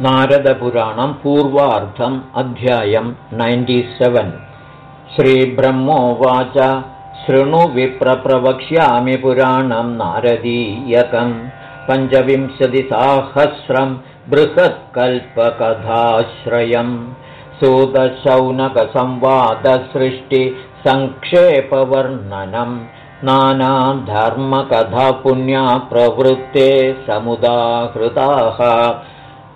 नारदपुराणं पूर्वार्थम् अध्यायं नैन्टिसेवेन् श्रीब्रह्मोवाच शृणु विप्रप्रवक्ष्यामि पुराणं नारदीयकं। पञ्चविंशतिसाहस्रं बृहत्कल्पकथाश्रयम् सुतशौनकसंवादसृष्टिसङ्क्षेपवर्णनं। नानाधर्मकथा पुण्या प्रवृत्ते समुदाहृताः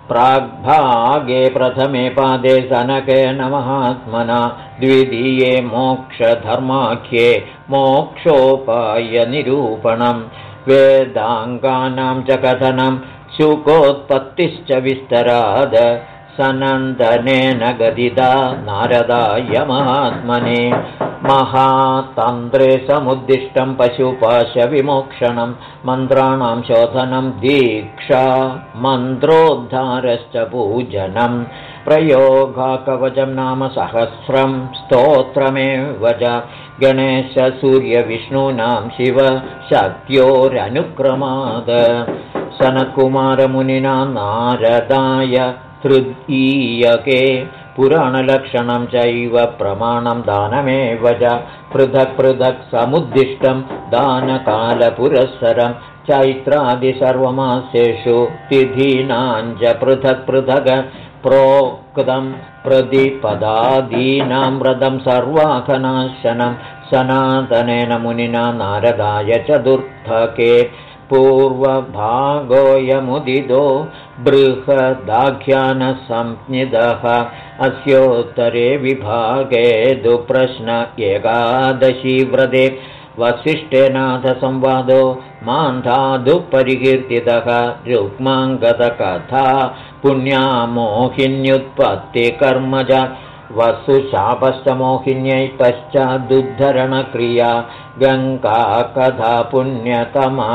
प्राग्भागे प्रथमे पादे सनकेन महात्मना द्वितीये मोक्षधर्माख्ये मोक्षोपायनिरूपणं वेदाङ्गानां च कथनं शुकोत्पत्तिश्च विस्तराद सनन्दनेन गदिता नारदाय महात्मने महातन्त्रे समुद्दिष्टं पशुपाशविमोक्षणं मन्त्राणां शोधनं दीक्षा मन्त्रोद्धारश्च पूजनं प्रयोगाकवचं नाम सहस्रं स्तोत्रमेव च। गणेशसूर्यविष्णूनां शिव शक्त्योरनुक्रमाद। सनकुमारमुनिना नारदाय तृतीयके पुराणलक्षणं चैव प्रमाणं दानमेव च पृथक् पृथक् समुद्दिष्टं दानकालपुरःसरं चैत्रादिसर्वमासेषु तिथीनाञ्च पृथक् पृथक् प्रोक्तं प्रतिपदादीनां व्रतं सर्वाखनाशनं सनातनेन मुनिना नारदाय चतुर्थके पूर्वभागोऽयमुदितो बृहदाख्यानसंज्ञितः अस्योत्तरे विभागे दुप्रश्न एकादशीव्रते वसिष्ठेनाथसंवादो मान्धादुपरिकीर्तितः रुक्माङ्गतकथा पुण्या मोहिन्युत्पत्तिकर्मज वसुशापश्च मोहिन्यै पश्चादुद्धरणक्रिया गङ्गा कथा पुण्यतमा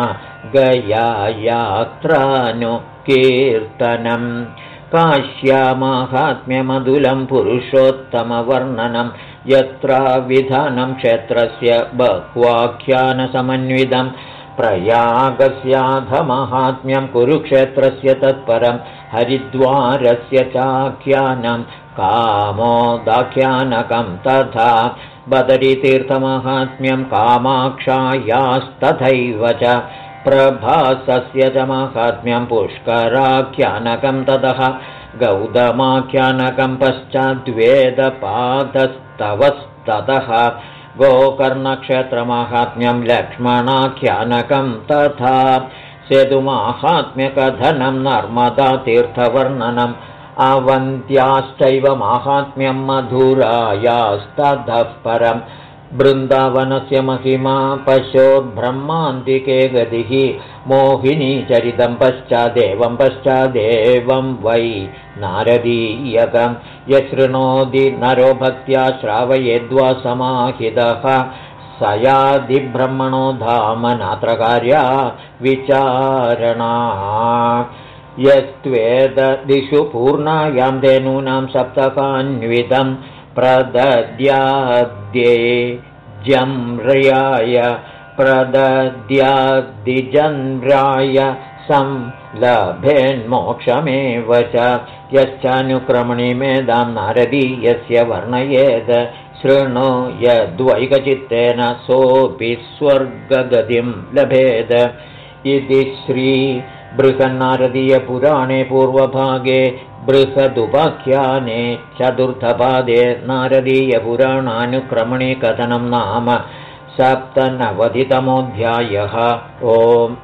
गयायात्रानुकीर्तनम् काश्यामाहात्म्यमधुलं पुरुषोत्तमवर्णनं यत्रा विधानं क्षेत्रस्य बह्वाख्यानसमन्वितं प्रयागस्याधमाहात्म्यं कुरुक्षेत्रस्य तत्परं हरिद्वारस्य चाख्यानं कामोदाख्यानकं तथा बदरितीर्थमाहात्म्यं कामाक्षायास्तथैव च प्रभासस्य च माहात्म्यं पुष्कराख्यानकं ततः गौतमाख्यानकं पश्चाद्वेदपादस्तवस्ततः गोकर्णक्षेत्रमाहात्म्यं लक्ष्मणाख्यानकं तथा सेतुमाहात्म्यकथनं नर्मदातीर्थवर्णनम् अवन्त्याश्चैव माहात्म्यं मधुरायास्ततः परम् बृन्दावनस्य महिमा पशोद्ब्रह्मान्तिके गतिः? मोहिनीचरितं पश्चादेवं पश्चादेवं वै नारदीयकं। यशृणोति नरो भक्त्या श्रावयेद्वा समाहितः। स यादिब्रह्मणो धाम नात्रकार्या विचारणा। यस्त्वेददिषु पूर्णायां धेनूनां सप्तकान्वितं प्रदद्याद्ये जम्र्याय प्रदद्याद्दिजन्राय संलभेन्मोक्षमेव च। यश्चानुक्रमणि मेदां नारदीयस्य वर्णयेद शृणु यद्वैकचित्तेन सोऽपि स्वर्गगतिं लभेद। इति श्रीबृहन्नारदीयपुराणे पूर्वभागे बृहदुपाख्याने चतुर्थपादे नारदीयपुराणानुक्रमणे कथनं नाम सप्तनवतितमोऽध्यायः। ओम्